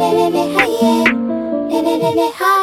le le le le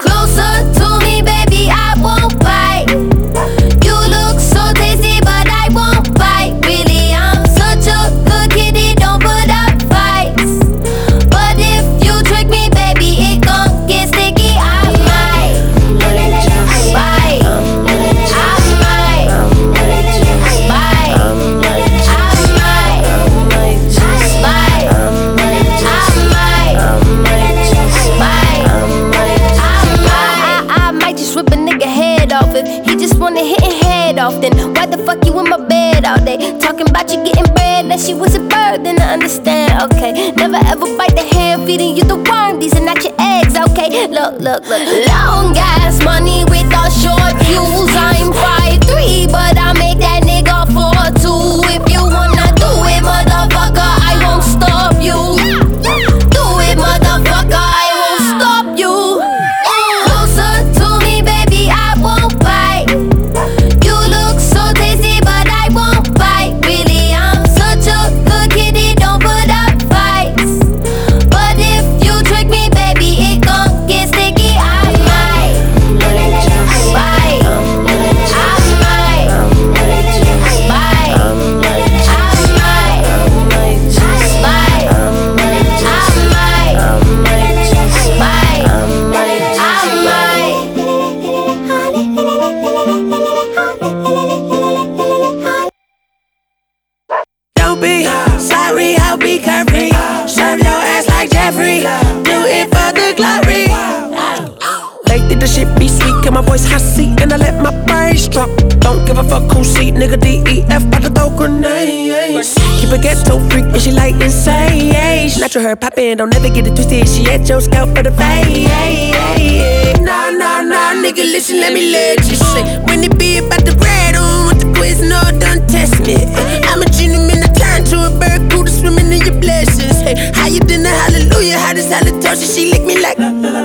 head off. Why the fuck you in my bed all day? Talking about you getting bread, that she was a bird, then I understand, okay. Never ever bite the hand feeding you the worm, these are not your eggs, okay. Look, look, look. Long ass money be. Sorry, I'll be curvy. Serve your ass like Jeffrey. Do it for the glory. Lately the shit be sweet, Can my voice hussy, and I let my brains drop. Don't give a fuck who see, nigga D-E-F, about the throw grenades. Keep a ghetto freak, and she like insane. She natural hair poppin', don't never get it twisted, she at your scalp for the face. Nah, nah, nah, nigga, listen, let me let this hella torture, she lick me like.